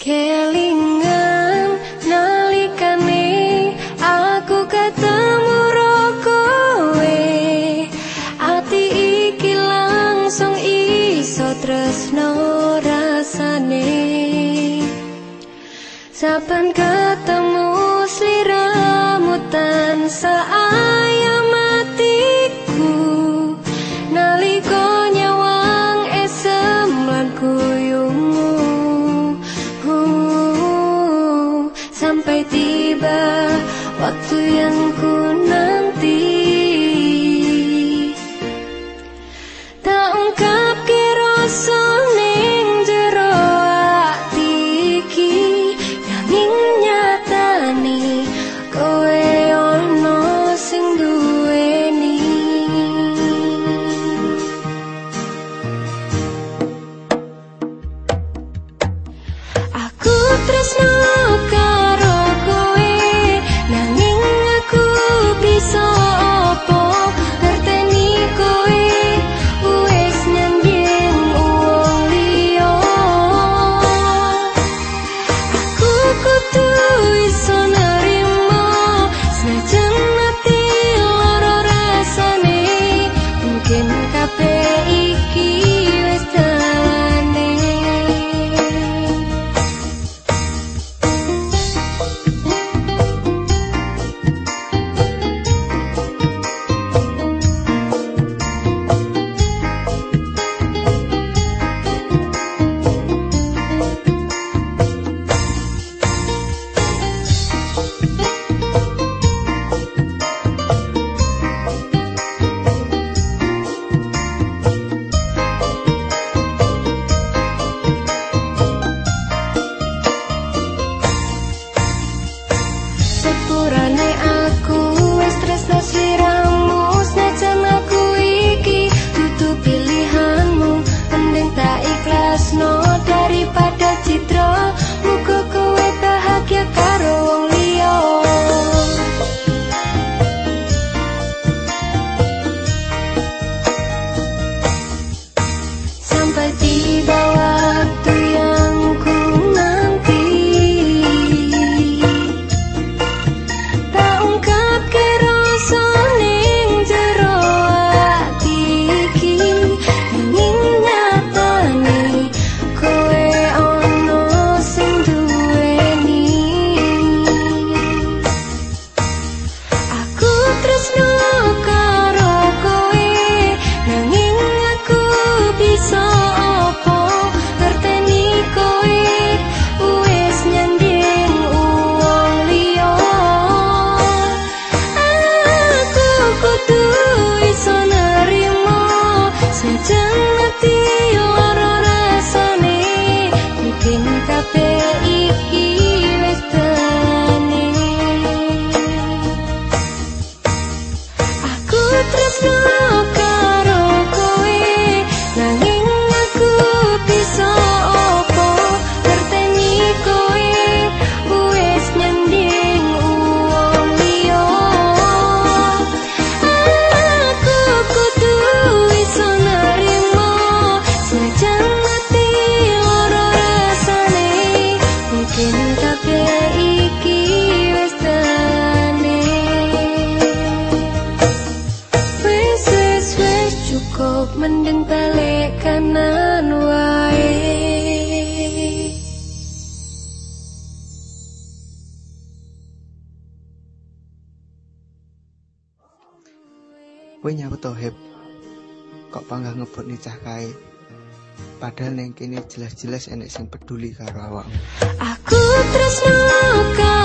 Kelingan nalikane aku ketemu kowe. Ati iki langsung iso tresno rasane. Saben ketemu sliramu tansah Waktu yang ku aku tuh Prakash mendeng pelek kanan wae Kowe tohib kok panggah ngebut nicah kae padahal neng kene jelas-jelas enek sing peduli karo awakmu. Aku terus luka